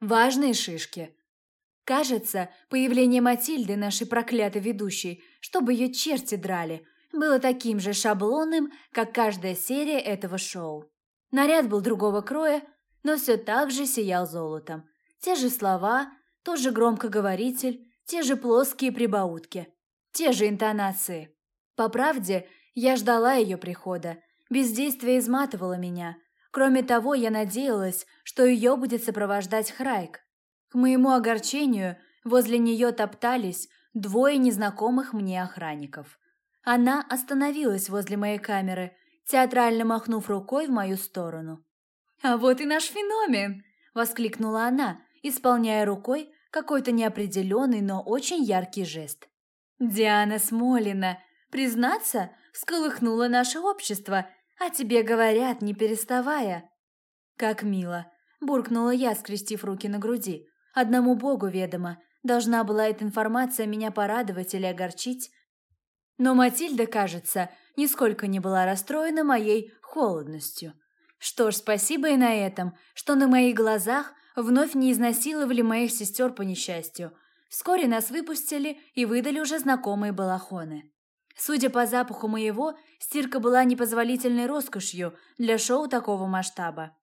Важные шишки. Кажется, появление Матильды, нашей проклятой ведущей, чтобы ее черти драли, было таким же шаблонным, как каждая серия этого шоу. Наряд был другого кроя, но все так же сиял золотом. Те же слова, тот же громкоговоритель, те же плоские прибаутки, те же интонации. По правде, я ждала ее прихода. Бездействие изматывало меня. Кроме того, я надеялась, что ее будет сопровождать Храйк. К моему огорчению, возле нее топтались двое незнакомых мне охранников. Она остановилась возле моей камеры, театрально махнув рукой в мою сторону. «А вот и наш феномен!» – воскликнула она, исполняя рукой какой-то неопределенный, но очень яркий жест. «Диана Смолина, признаться, всколыхнула наше общество, а тебе говорят, не переставая». «Как мило!» – буркнула я, скрестив руки на груди. Одному Богу ведомо, должна была эта информация меня порадовать или огорчить. Но Матильда, кажется, нисколько не была расстроена моей холодностью. Что ж, спасибо и на этом, что на моих глазах вновь не изнасиловали моих сестер по несчастью. Вскоре нас выпустили и выдали уже знакомые балахоны. Судя по запаху моего, стирка была непозволительной роскошью для шоу такого масштаба.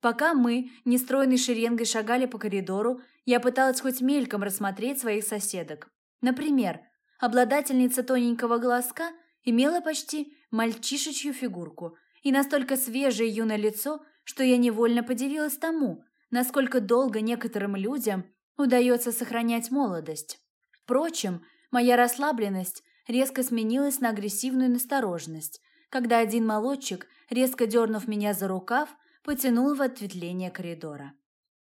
Пока мы, нестройной шеренгой, шагали по коридору, я пыталась хоть мельком рассмотреть своих соседок. Например, обладательница тоненького глазка имела почти мальчишечью фигурку и настолько свежее юное лицо, что я невольно подивилась тому, насколько долго некоторым людям удается сохранять молодость. Впрочем, моя расслабленность резко сменилась на агрессивную настороженность, когда один молодчик, резко дернув меня за рукав, потянул в ответвление коридора.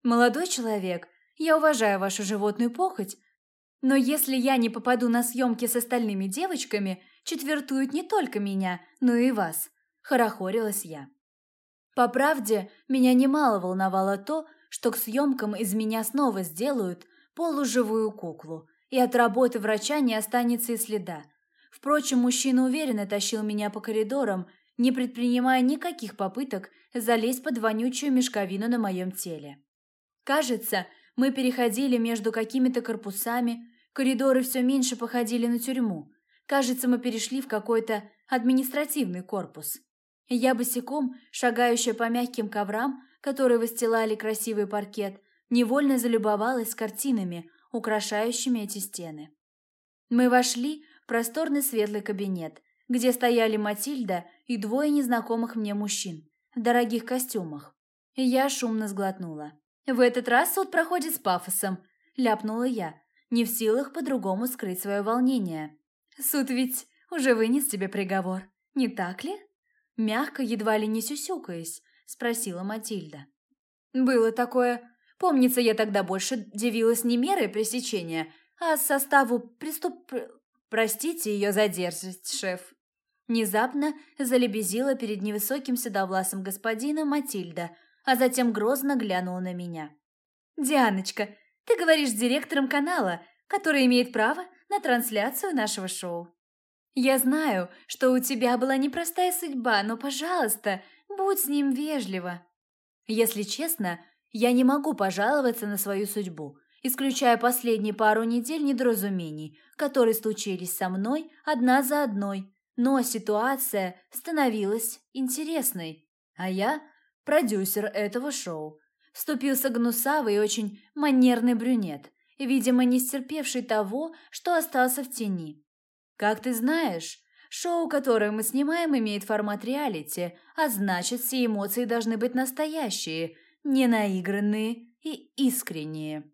«Молодой человек, я уважаю вашу животную похоть, но если я не попаду на съемки с остальными девочками, четвертуют не только меня, но и вас», – хорохорилась я. По правде, меня немало волновало то, что к съемкам из меня снова сделают полуживую куклу, и от работы врача не останется и следа. Впрочем, мужчина уверенно тащил меня по коридорам, не предпринимая никаких попыток залезть под вонючую мешковину на моем теле. Кажется, мы переходили между какими-то корпусами, коридоры все меньше походили на тюрьму. Кажется, мы перешли в какой-то административный корпус. Я босиком, шагающая по мягким коврам, которые выстилали красивый паркет, невольно залюбовалась картинами, украшающими эти стены. Мы вошли просторный светлый кабинет, где стояли Матильда и двое незнакомых мне мужчин в дорогих костюмах. Я шумно сглотнула. «В этот раз суд проходит с пафосом», – ляпнула я, не в силах по-другому скрыть свое волнение. «Суд ведь уже вынес тебе приговор, не так ли?» Мягко, едва ли не сюсюкаясь, спросила Матильда. «Было такое. Помнится, я тогда больше дивилась не мерой пресечения, а составу преступ... Простите ее за дерзость, шеф». Внезапно залебезила перед невысоким седовласым господином Матильда, а затем грозно глянула на меня. «Дианочка, ты говоришь с директором канала, который имеет право на трансляцию нашего шоу. Я знаю, что у тебя была непростая судьба, но, пожалуйста, будь с ним вежлива. Если честно, я не могу пожаловаться на свою судьбу, исключая последние пару недель недоразумений, которые случились со мной одна за одной, но ситуация становилась интересной, а я – продюсер этого шоу. Вступился гнусавый и очень манерный брюнет, видимо, не стерпевший того, что остался в тени. Как ты знаешь, шоу, которое мы снимаем, имеет формат реалити, а значит, все эмоции должны быть настоящие, не наигранные и искренние.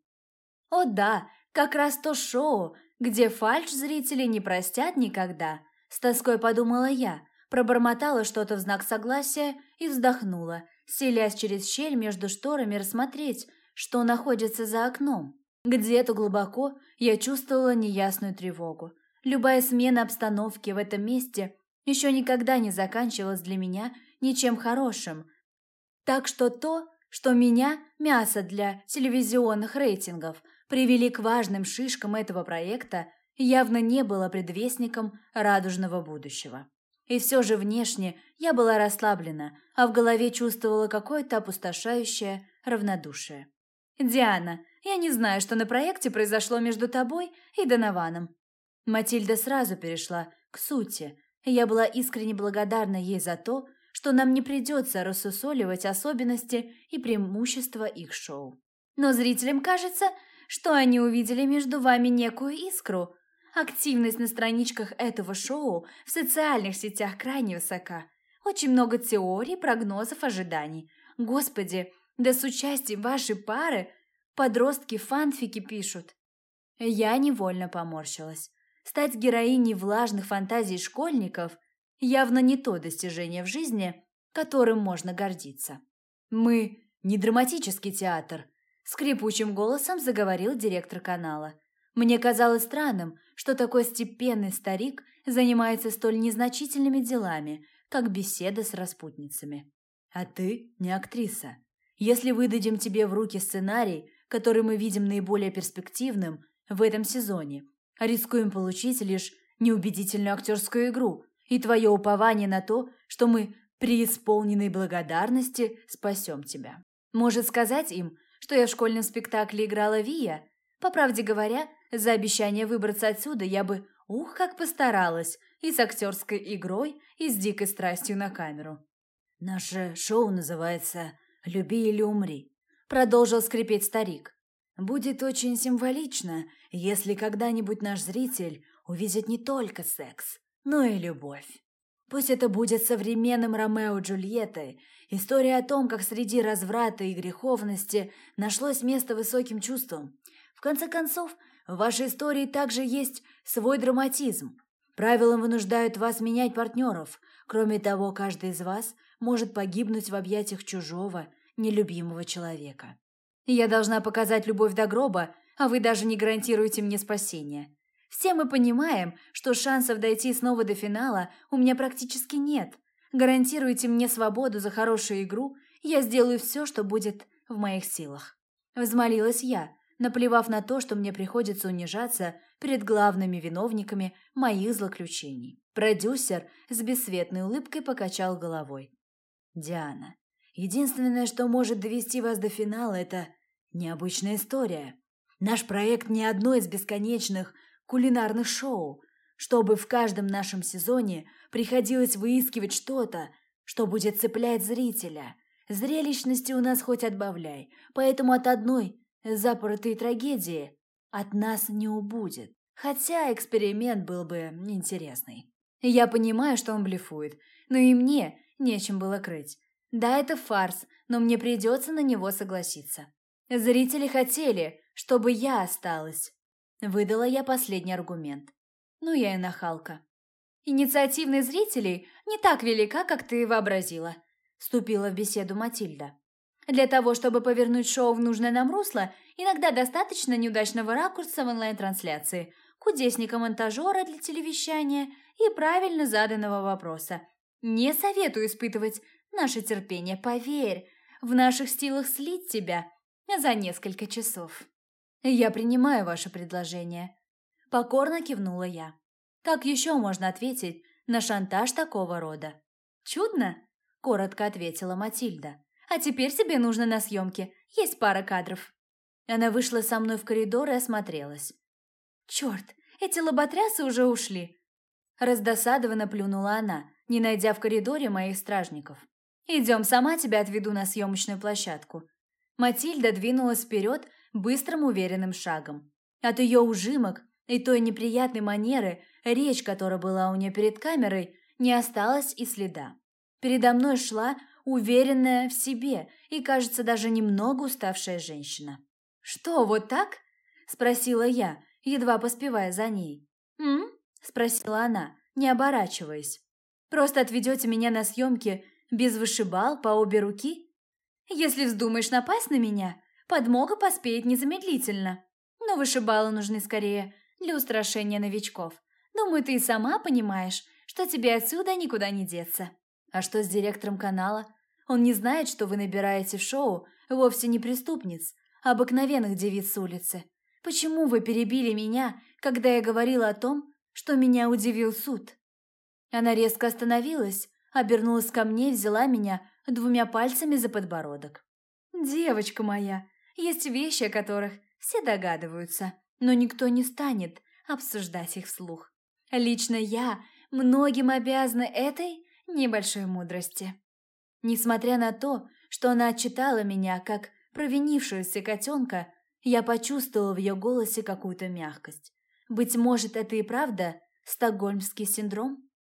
О да, как раз то шоу, где фальшь зрители не простят никогда – с тоской подумала я, пробормотала что-то в знак согласия и вздохнула, селясь через щель между шторами рассмотреть, что находится за окном. Где-то глубоко я чувствовала неясную тревогу. Любая смена обстановки в этом месте еще никогда не заканчивалась для меня ничем хорошим. Так что то, что меня, мясо для телевизионных рейтингов, привели к важным шишкам этого проекта, явно не было предвестником радужного будущего. И все же внешне я была расслаблена, а в голове чувствовала какое-то опустошающее равнодушие. «Диана, я не знаю, что на проекте произошло между тобой и Донованом». Матильда сразу перешла к сути. Я была искренне благодарна ей за то, что нам не придется рассусоливать особенности и преимущества их шоу. Но зрителям кажется, что они увидели между вами некую искру. Активность на страничках этого шоу в социальных сетях крайне высока. Очень много теорий, прогнозов, ожиданий. Господи, да с участием вашей пары подростки фанфики пишут. Я невольно поморщилась. Стать героиней влажных фантазий школьников явно не то достижение в жизни, которым можно гордиться. Мы не драматический театр, скрипучим голосом заговорил директор канала. Мне казалось странным, что такой степенный старик занимается столь незначительными делами, как беседа с распутницами. А ты не актриса. Если выдадим тебе в руки сценарий, который мы видим наиболее перспективным в этом сезоне, рискуем получить лишь неубедительную актерскую игру и твое упование на то, что мы при исполненной благодарности спасем тебя. Может сказать им, что я в школьном спектакле играла Вия? По правде говоря, за обещание выбраться отсюда я бы, ух, как постаралась, и с актерской игрой, и с дикой страстью на камеру. Наше шоу называется «Люби или умри», — продолжил скрипеть старик. Будет очень символично, если когда-нибудь наш зритель увидит не только секс, но и любовь. Пусть это будет современным Ромео и Джульеттой, история о том, как среди разврата и греховности нашлось место высоким чувствам. В конце концов, в вашей истории также есть свой драматизм, Правила вынуждают вас менять партнеров. Кроме того, каждый из вас может погибнуть в объятиях чужого, нелюбимого человека. Я должна показать любовь до гроба, а вы даже не гарантируете мне спасение. Все мы понимаем, что шансов дойти снова до финала у меня практически нет. Гарантируйте мне свободу за хорошую игру, я сделаю все, что будет в моих силах. Взмолилась я, наплевав на то, что мне приходится унижаться перед главными виновниками моих злоключений. Продюсер с бесцветной улыбкой покачал головой. «Диана, единственное, что может довести вас до финала, это необычная история. Наш проект не одно из бесконечных кулинарных шоу, чтобы в каждом нашем сезоне приходилось выискивать что-то, что будет цеплять зрителя. Зрелищности у нас хоть отбавляй, поэтому от одной запоротой трагедии от нас не убудет. Хотя эксперимент был бы интересный. Я понимаю, что он блефует, но и мне нечем было крыть. Да, это фарс, но мне придется на него согласиться. Зрители хотели, чтобы я осталась. Выдала я последний аргумент. Ну, я и нахалка. Инициативность зрителей не так велика, как ты вообразила. Вступила в беседу Матильда. Для того, чтобы повернуть шоу в нужное нам русло, иногда достаточно неудачного ракурса в онлайн-трансляции, кудесника-монтажера для телевещания и правильно заданного вопроса. Не советую испытывать наше терпение, поверь. В наших силах слить тебя за несколько часов. Я принимаю ваше предложение. Покорно кивнула я. Как еще можно ответить на шантаж такого рода? Чудно? Коротко ответила Матильда. А теперь тебе нужно на съемке. Есть пара кадров». Она вышла со мной в коридор и осмотрелась. «Черт, эти лоботрясы уже ушли!» Раздосадованно плюнула она, не найдя в коридоре моих стражников. «Идем, сама тебя отведу на съемочную площадку». Матильда двинулась вперед быстрым уверенным шагом. От ее ужимок и той неприятной манеры, речь, которая была у нее перед камерой, не осталось и следа. Передо мной шла уверенная в себе и, кажется, даже немного уставшая женщина. «Что, вот так?» – спросила я, едва поспевая за ней. «М?» – спросила она, не оборачиваясь. «Просто отведете меня на съемки без вышибал по обе руки? Если вздумаешь напасть на меня, подмога поспеет незамедлительно. Но вышибалы нужны скорее для устрашения новичков. Думаю, ты и сама понимаешь, что тебе отсюда никуда не деться». А что с директором канала? Он не знает, что вы набираете в шоу вовсе не преступниц, а обыкновенных девиц с улицы. Почему вы перебили меня, когда я говорила о том, что меня удивил суд?» Она резко остановилась, обернулась ко мне и взяла меня двумя пальцами за подбородок. «Девочка моя, Есть вещи, о которых все догадываются, но никто не станет обсуждать их вслух. Лично я многим обязана этой небольшой мудрости. Несмотря на то, что она отчитала меня как провинившуюся котенка, я почувствовала в ее голосе какую-то мягкость. Быть может, это и правда стокгольмский синдром?